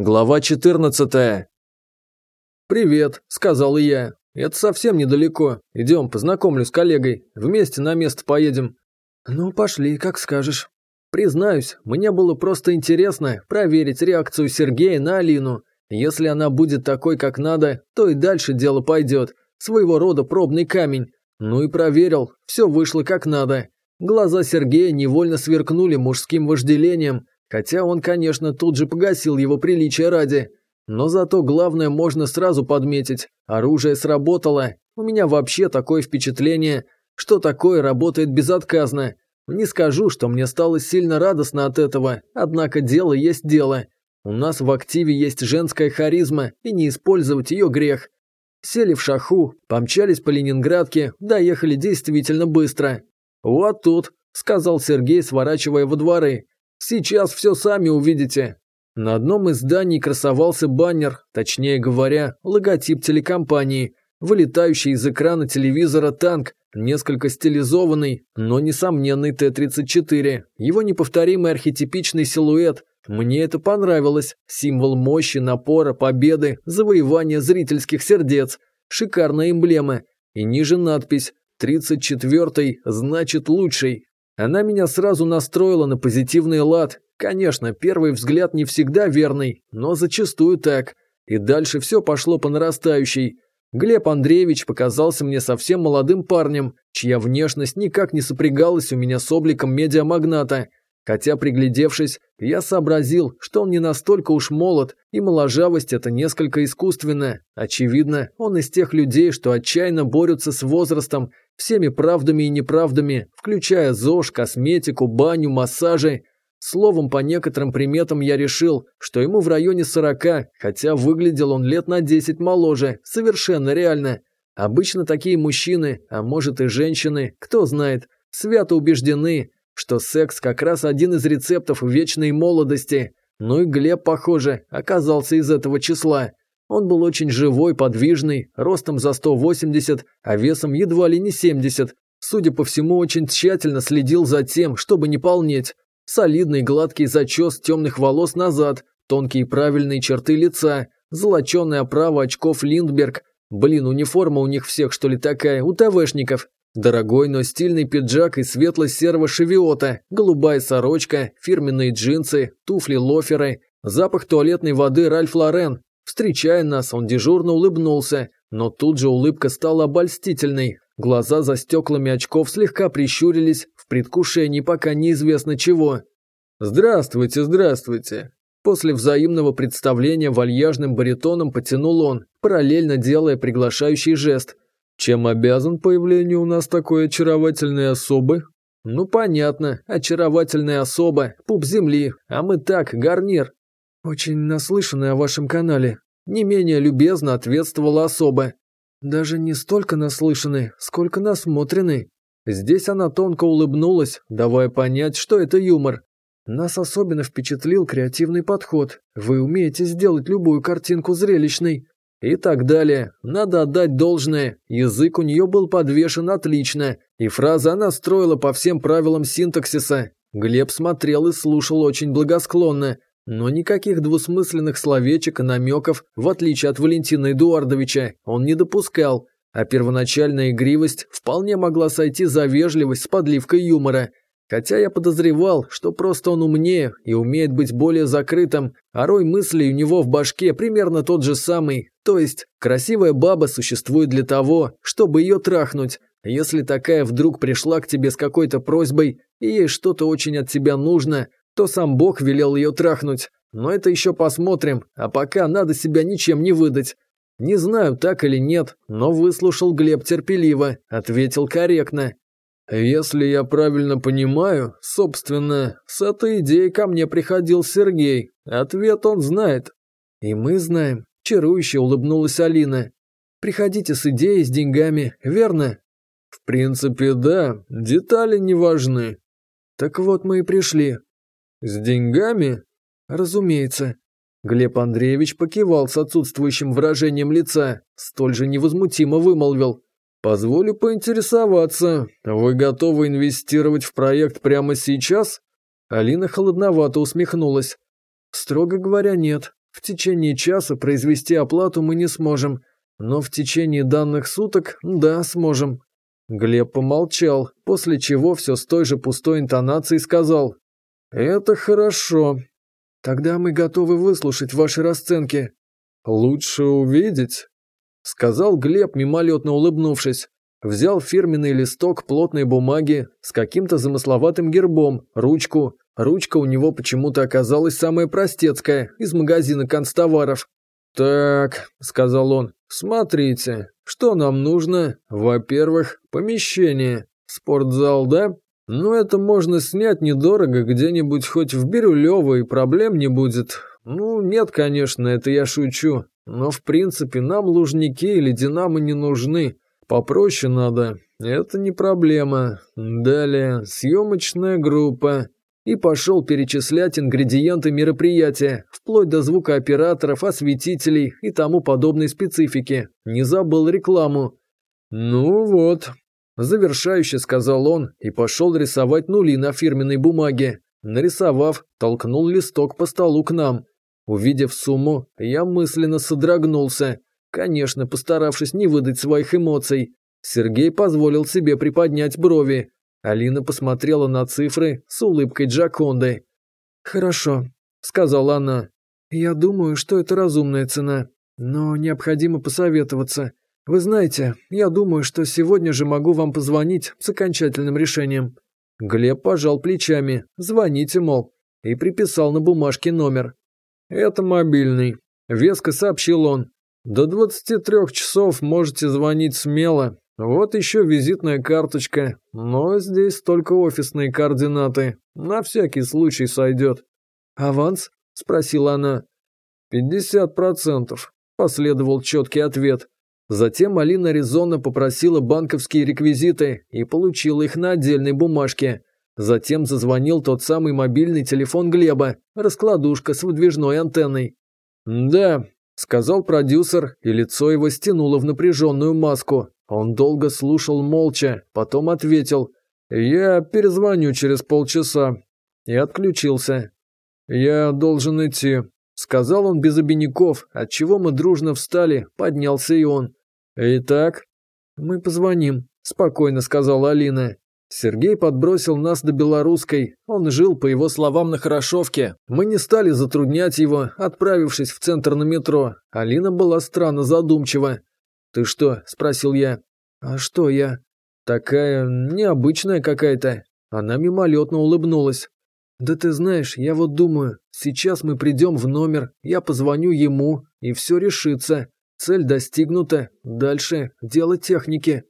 Глава 14. «Привет», – сказал я. «Это совсем недалеко. Идем, познакомлю с коллегой. Вместе на место поедем». «Ну, пошли, как скажешь». Признаюсь, мне было просто интересно проверить реакцию Сергея на Алину. Если она будет такой, как надо, то и дальше дело пойдет. Своего рода пробный камень. Ну и проверил, все вышло как надо. Глаза Сергея невольно сверкнули мужским вожделением, Хотя он, конечно, тут же погасил его приличие ради. Но зато главное можно сразу подметить. Оружие сработало. У меня вообще такое впечатление, что такое работает безотказно. Не скажу, что мне стало сильно радостно от этого, однако дело есть дело. У нас в активе есть женская харизма, и не использовать ее грех. Сели в шаху, помчались по Ленинградке, доехали действительно быстро. «Вот тут», – сказал Сергей, сворачивая во дворы. Сейчас все сами увидите». На одном из зданий красовался баннер, точнее говоря, логотип телекомпании, вылетающий из экрана телевизора танк, несколько стилизованный, но несомненный Т-34, его неповторимый архетипичный силуэт. Мне это понравилось, символ мощи, напора, победы, завоевания зрительских сердец, шикарная эмблема. И ниже надпись «34-й значит лучший». Она меня сразу настроила на позитивный лад. Конечно, первый взгляд не всегда верный, но зачастую так. И дальше все пошло по нарастающей. Глеб Андреевич показался мне совсем молодым парнем, чья внешность никак не сопрягалась у меня с обликом медиамагната. Хотя, приглядевшись, я сообразил, что он не настолько уж молод, и моложавость это несколько искусственно. Очевидно, он из тех людей, что отчаянно борются с возрастом всеми правдами и неправдами, включая ЗОЖ, косметику, баню, массажи. Словом, по некоторым приметам я решил, что ему в районе 40, хотя выглядел он лет на 10 моложе, совершенно реально. Обычно такие мужчины, а может и женщины, кто знает, свято убеждены, что секс как раз один из рецептов вечной молодости. Ну и Глеб, похоже, оказался из этого числа. Он был очень живой, подвижный, ростом за 180, а весом едва ли не 70. Судя по всему, очень тщательно следил за тем, чтобы не полнеть. Солидный гладкий зачес темных волос назад, тонкие правильные черты лица, золоченая оправа очков Линдберг. Блин, униформа у них всех, что ли, такая, у ТВшников. Дорогой, но стильный пиджак и светло-серого шевиота, голубая сорочка, фирменные джинсы, туфли-лоферы, запах туалетной воды Ральф Лорен, Встречая нас, он дежурно улыбнулся, но тут же улыбка стала обольстительной. Глаза за стеклами очков слегка прищурились в предвкушении пока неизвестно чего. «Здравствуйте, здравствуйте!» После взаимного представления вальяжным баритоном потянул он, параллельно делая приглашающий жест. «Чем обязан появлению у нас такой очаровательной особы?» «Ну понятно, очаровательная особа, пуп земли, а мы так, гарнир, «Очень наслышанная о вашем канале», – не менее любезно ответствовала особа. «Даже не столько наслышаны, сколько насмотрены». Здесь она тонко улыбнулась, давая понять, что это юмор. «Нас особенно впечатлил креативный подход. Вы умеете сделать любую картинку зрелищной». И так далее. Надо отдать должное. Язык у нее был подвешен отлично, и фраза она строила по всем правилам синтаксиса. Глеб смотрел и слушал очень благосклонно, но никаких двусмысленных словечек и намеков, в отличие от Валентина Эдуардовича, он не допускал, а первоначальная игривость вполне могла сойти за вежливость с подливкой юмора. Хотя я подозревал, что просто он умнее и умеет быть более закрытым, а рой мыслей у него в башке примерно тот же самый. То есть, красивая баба существует для того, чтобы ее трахнуть. Если такая вдруг пришла к тебе с какой-то просьбой, и ей что-то очень от тебя нужно, то сам Бог велел ее трахнуть. Но это еще посмотрим, а пока надо себя ничем не выдать. Не знаю, так или нет, но выслушал Глеб терпеливо, ответил корректно. Если я правильно понимаю, собственно, с этой идеей ко мне приходил Сергей. Ответ он знает. И мы знаем, чарующе улыбнулась Алина. Приходите с идеей с деньгами, верно? В принципе, да, детали не важны. Так вот мы и пришли, «С деньгами?» «Разумеется». Глеб Андреевич покивал с отсутствующим выражением лица, столь же невозмутимо вымолвил. «Позволю поинтересоваться, вы готовы инвестировать в проект прямо сейчас?» Алина холодновато усмехнулась. «Строго говоря, нет. В течение часа произвести оплату мы не сможем. Но в течение данных суток, да, сможем». Глеб помолчал, после чего все с той же пустой интонацией сказал «Это хорошо. Тогда мы готовы выслушать ваши расценки». «Лучше увидеть», — сказал Глеб, мимолетно улыбнувшись. Взял фирменный листок плотной бумаги с каким-то замысловатым гербом, ручку. Ручка у него почему-то оказалась самая простецкая, из магазина констоваров. «Так», — сказал он, — «смотрите, что нам нужно? Во-первых, помещение. Спортзал, да? Но это можно снять недорого где-нибудь хоть в Бирюлево и проблем не будет. Ну, нет, конечно, это я шучу. Но в принципе нам лужники или динамы не нужны. Попроще надо. Это не проблема. Далее, съемочная группа. И пошел перечислять ингредиенты мероприятия, вплоть до звука операторов, осветителей и тому подобной специфики. Не забыл рекламу. Ну вот, Завершающе сказал он и пошел рисовать нули на фирменной бумаге. Нарисовав, толкнул листок по столу к нам. Увидев сумму, я мысленно содрогнулся, конечно, постаравшись не выдать своих эмоций. Сергей позволил себе приподнять брови. Алина посмотрела на цифры с улыбкой Джаконды. «Хорошо», – сказала она. «Я думаю, что это разумная цена, но необходимо посоветоваться. «Вы знаете, я думаю, что сегодня же могу вам позвонить с окончательным решением». Глеб пожал плечами. «Звоните, мол». И приписал на бумажке номер. «Это мобильный», – веско сообщил он. «До 23 часов можете звонить смело. Вот еще визитная карточка, но здесь только офисные координаты. На всякий случай сойдет». «Аванс?» – спросила она. «Пятьдесят процентов», – последовал четкий ответ. Затем Алина резонно попросила банковские реквизиты и получила их на отдельной бумажке. Затем зазвонил тот самый мобильный телефон Глеба, раскладушка с выдвижной антенной. «Да», – сказал продюсер, и лицо его стянуло в напряженную маску. Он долго слушал молча, потом ответил «Я перезвоню через полчаса» и отключился. «Я должен идти», – сказал он без обиняков, отчего мы дружно встали, поднялся и он. «Итак, мы позвоним», – спокойно сказала Алина. Сергей подбросил нас до Белорусской. Он жил, по его словам, на Хорошовке. Мы не стали затруднять его, отправившись в центр на метро. Алина была странно задумчива. «Ты что?» – спросил я. «А что я?» «Такая необычная какая-то». Она мимолетно улыбнулась. «Да ты знаешь, я вот думаю, сейчас мы придем в номер, я позвоню ему, и все решится. Цель достигнута. Дальше – дело техники.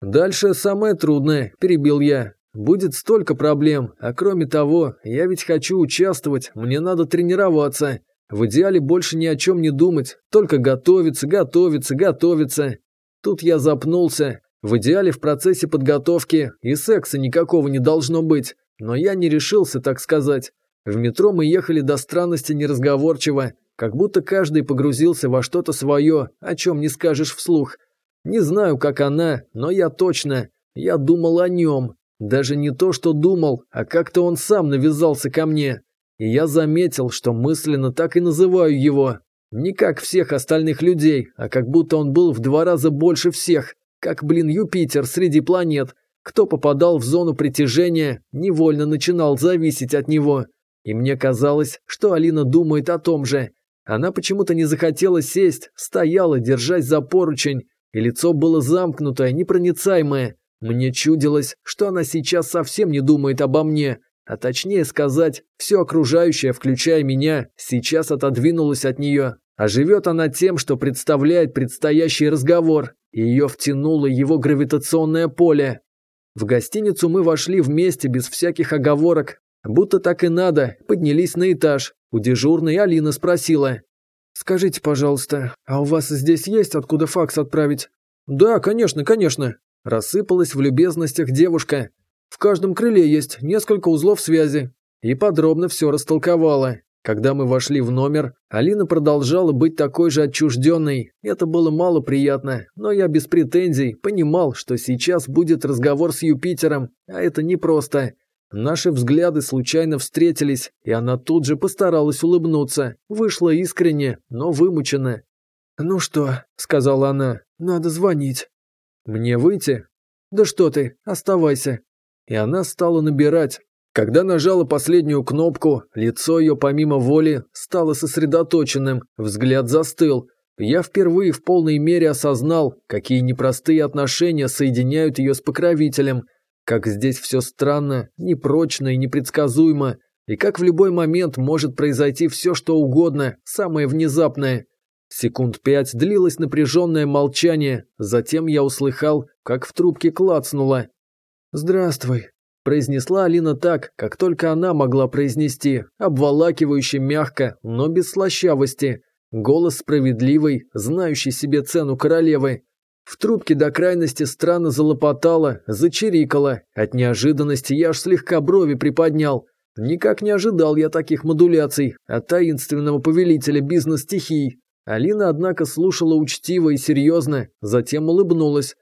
Дальше самое трудное, перебил я. Будет столько проблем, а кроме того, я ведь хочу участвовать, мне надо тренироваться. В идеале больше ни о чем не думать, только готовиться, готовиться, готовиться. Тут я запнулся. В идеале в процессе подготовки и секса никакого не должно быть, но я не решился так сказать. В метро мы ехали до странности неразговорчиво. Как будто каждый погрузился во что-то свое, о чем не скажешь вслух. Не знаю, как она, но я точно. Я думал о нем. Даже не то, что думал, а как-то он сам навязался ко мне. И я заметил, что мысленно так и называю его. Не как всех остальных людей, а как будто он был в два раза больше всех. Как, блин, Юпитер среди планет. Кто попадал в зону притяжения, невольно начинал зависеть от него. И мне казалось, что Алина думает о том же. Она почему-то не захотела сесть, стояла, держась за поручень, и лицо было замкнутое, непроницаемое. Мне чудилось, что она сейчас совсем не думает обо мне, а точнее сказать, все окружающее, включая меня, сейчас отодвинулось от нее, а живет она тем, что представляет предстоящий разговор, и ее втянуло его гравитационное поле. В гостиницу мы вошли вместе без всяких оговорок, Будто так и надо, поднялись на этаж. У дежурной Алина спросила. «Скажите, пожалуйста, а у вас здесь есть откуда факс отправить?» «Да, конечно, конечно», – рассыпалась в любезностях девушка. «В каждом крыле есть несколько узлов связи». И подробно все растолковала. Когда мы вошли в номер, Алина продолжала быть такой же отчужденной. Это было мало приятно, но я без претензий понимал, что сейчас будет разговор с Юпитером, а это непросто. Наши взгляды случайно встретились, и она тут же постаралась улыбнуться. Вышла искренне, но вымученно. «Ну что?» – сказала она. «Надо звонить». «Мне выйти?» «Да что ты, оставайся». И она стала набирать. Когда нажала последнюю кнопку, лицо ее помимо воли стало сосредоточенным, взгляд застыл. Я впервые в полной мере осознал, какие непростые отношения соединяют ее с покровителем, как здесь все странно, непрочно и непредсказуемо, и как в любой момент может произойти все, что угодно, самое внезапное. Секунд пять длилось напряженное молчание, затем я услыхал, как в трубке клацнуло. «Здравствуй», – произнесла Алина так, как только она могла произнести, обволакивающе мягко, но без слащавости. Голос справедливый, знающий себе цену королевы. В трубке до крайности странно залопотало, зачирикало. От неожиданности я аж слегка брови приподнял. Никак не ожидал я таких модуляций от таинственного повелителя бизнес-стихий. Алина, однако, слушала учтиво и серьезно, затем улыбнулась.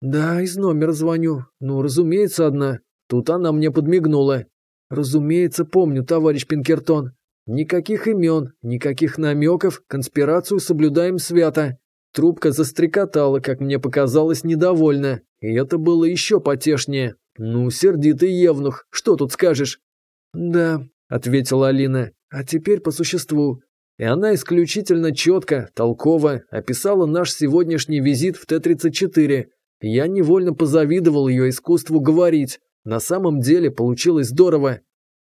«Да, из номера звоню. Ну, разумеется, одна». Тут она мне подмигнула. «Разумеется, помню, товарищ Пинкертон. Никаких имен, никаких намеков, конспирацию соблюдаем свято. Трубка застрекотала, как мне показалось, недовольно. И это было еще потешнее. Ну, сердитый Евнух, что тут скажешь? «Да», — ответила Алина, — «а теперь по существу. И она исключительно четко, толково описала наш сегодняшний визит в Т-34. Я невольно позавидовал ее искусству говорить. На самом деле получилось здорово.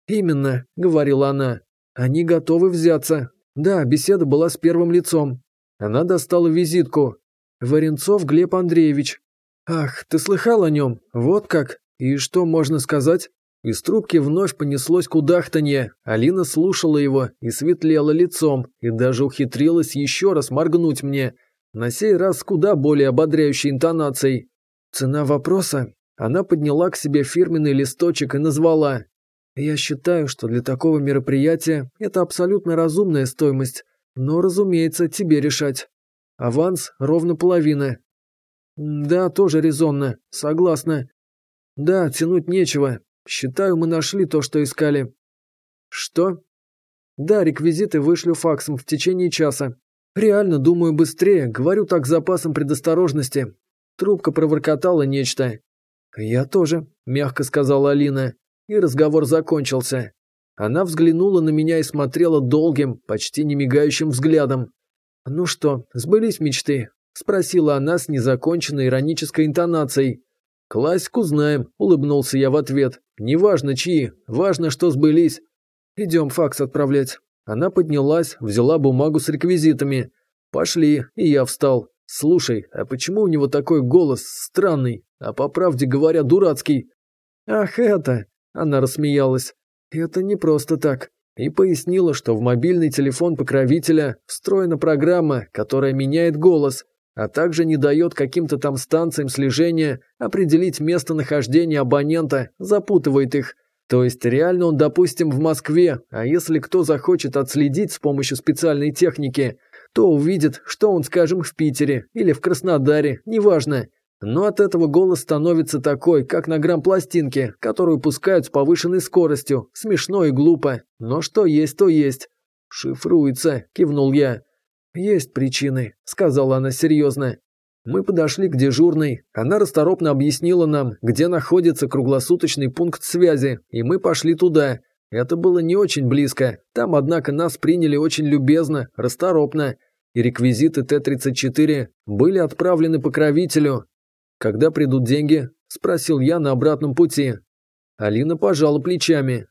«Именно», — говорила она. «Они готовы взяться. Да, беседа была с первым лицом. Она достала визитку. «Варенцов Глеб Андреевич». «Ах, ты слыхал о нем? Вот как? И что можно сказать?» Из трубки вновь понеслось кудахтанье. Алина слушала его и светлела лицом, и даже ухитрилась еще раз моргнуть мне. На сей раз куда более ободряющей интонацией. Цена вопроса она подняла к себе фирменный листочек и назвала. «Я считаю, что для такого мероприятия это абсолютно разумная стоимость. Но, разумеется, тебе решать. Аванс ровно половина. Да, тоже резонно. Согласна. Да, тянуть нечего. Считаю, мы нашли то, что искали. Что? Да, реквизиты вышлю факсом в течение часа. Реально, думаю, быстрее. Говорю так с запасом предосторожности. Трубка проворкотала нечто. «Я тоже», – мягко сказала Алина. И разговор закончился. Она взглянула на меня и смотрела долгим, почти не мигающим взглядом. «Ну что, сбылись мечты?» – спросила она с незаконченной иронической интонацией. «Классику знаем», – улыбнулся я в ответ. «Неважно, чьи, важно, что сбылись». «Идем факс отправлять». Она поднялась, взяла бумагу с реквизитами. «Пошли», и я встал. «Слушай, а почему у него такой голос странный, а по правде говоря дурацкий?» «Ах это!» – она рассмеялась это не просто так, и пояснила, что в мобильный телефон покровителя встроена программа, которая меняет голос, а также не дает каким-то там станциям слежения определить местонахождение абонента, запутывает их. То есть реально он, допустим, в Москве, а если кто захочет отследить с помощью специальной техники, то увидит, что он, скажем, в Питере или в Краснодаре, неважно. Но от этого голос становится такой, как на грампластинке, которую пускают с повышенной скоростью. Смешно и глупо. Но что есть, то есть. «Шифруется», – кивнул я. «Есть причины», – сказала она серьезно. Мы подошли к дежурной. Она расторопно объяснила нам, где находится круглосуточный пункт связи, и мы пошли туда. Это было не очень близко. Там, однако, нас приняли очень любезно, расторопно. И реквизиты Т-34 были отправлены покровителю, «Когда придут деньги?» – спросил я на обратном пути. Алина пожала плечами.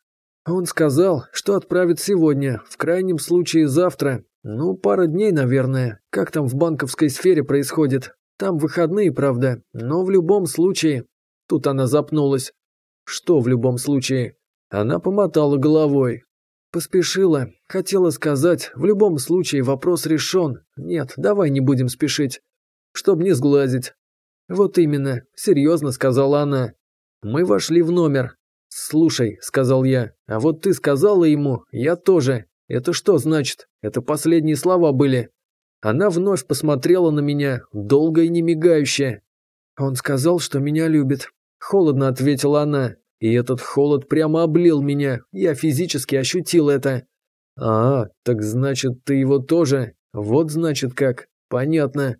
«Он сказал, что отправит сегодня, в крайнем случае завтра. Ну, пара дней, наверное. Как там в банковской сфере происходит? Там выходные, правда, но в любом случае...» Тут она запнулась. «Что в любом случае?» Она помотала головой. Поспешила. Хотела сказать, в любом случае вопрос решен. Нет, давай не будем спешить. Чтоб не сглазить. «Вот именно», – серьезно сказала она. Мы вошли в номер. «Слушай», – сказал я, – «а вот ты сказала ему, я тоже. Это что значит? Это последние слова были». Она вновь посмотрела на меня, долго и не мигающе. «Он сказал, что меня любит», – холодно ответила она. И этот холод прямо облил меня, я физически ощутил это. «А, так значит, ты его тоже? Вот значит как. Понятно.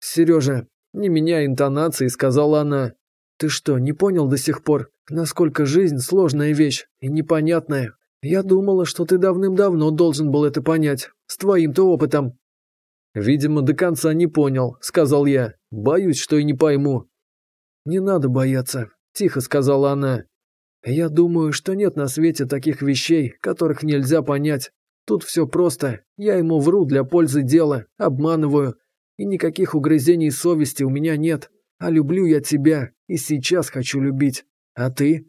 Сережа, не меняя интонации, сказала она. «Ты что, не понял до сих пор, насколько жизнь сложная вещь и непонятная? Я думала, что ты давным-давно должен был это понять, с твоим-то опытом». «Видимо, до конца не понял», — сказал я. «Боюсь, что и не пойму». «Не надо бояться», — тихо сказала она. «Я думаю, что нет на свете таких вещей, которых нельзя понять. Тут все просто. Я ему вру для пользы дела, обманываю, и никаких угрызений совести у меня нет. А люблю я тебя, и сейчас хочу любить. А ты?»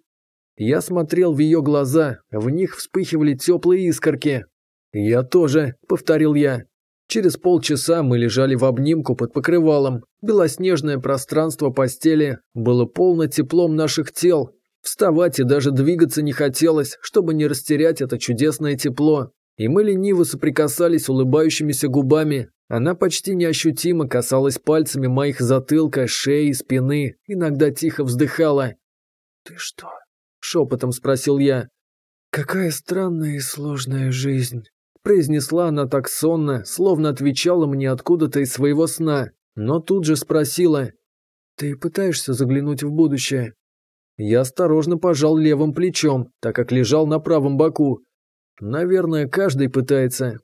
Я смотрел в ее глаза, в них вспыхивали теплые искорки. «Я тоже», — повторил я. Через полчаса мы лежали в обнимку под покрывалом. Белоснежное пространство постели было полно теплом наших тел. Вставать и даже двигаться не хотелось, чтобы не растерять это чудесное тепло и мы лениво соприкасались улыбающимися губами. Она почти неощутимо касалась пальцами моих затылка, шеи, спины, иногда тихо вздыхала. «Ты что?» – шепотом спросил я. «Какая странная и сложная жизнь», – произнесла она так сонно, словно отвечала мне откуда-то из своего сна, но тут же спросила. «Ты пытаешься заглянуть в будущее?» Я осторожно пожал левым плечом, так как лежал на правом боку, Наверное, каждый пытается...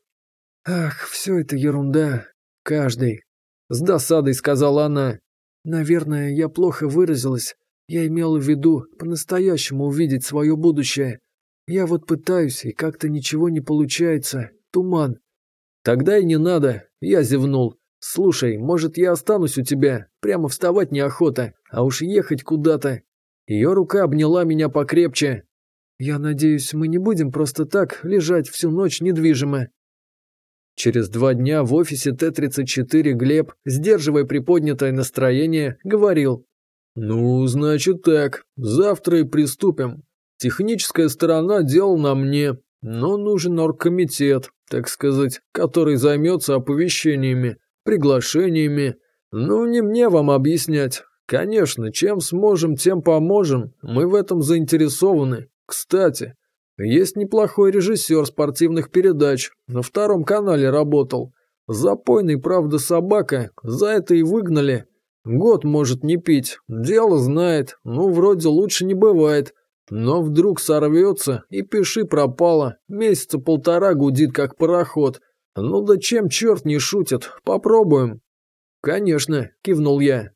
Ах, все это ерунда. Каждый. С досадой сказала она. Наверное, я плохо выразилась. Я имела в виду по-настоящему увидеть свое будущее. Я вот пытаюсь, и как-то ничего не получается. Туман. Тогда и не надо. Я зевнул. Слушай, может, я останусь у тебя? Прямо вставать неохота, а уж ехать куда-то. Ее рука обняла меня покрепче, я надеюсь, мы не будем просто так лежать всю ночь недвижимы. Через два дня в офисе Т-34 Глеб, сдерживая приподнятое настроение, говорил. «Ну, значит так, завтра и приступим. Техническая сторона дел на мне, но нужен оргкомитет, так сказать, который займется оповещениями, приглашениями. Ну, не мне вам объяснять. Конечно, чем сможем, тем поможем, мы в этом заинтересованы. Кстати, есть неплохой режиссер спортивных передач, на втором канале работал. Запойный, правда, собака, за это и выгнали. Год может не пить, дело знает, ну, вроде лучше не бывает. Но вдруг сорвется и пиши пропало, месяца полтора гудит, как пароход. Ну да чем черт не шутит, попробуем. Конечно, кивнул я.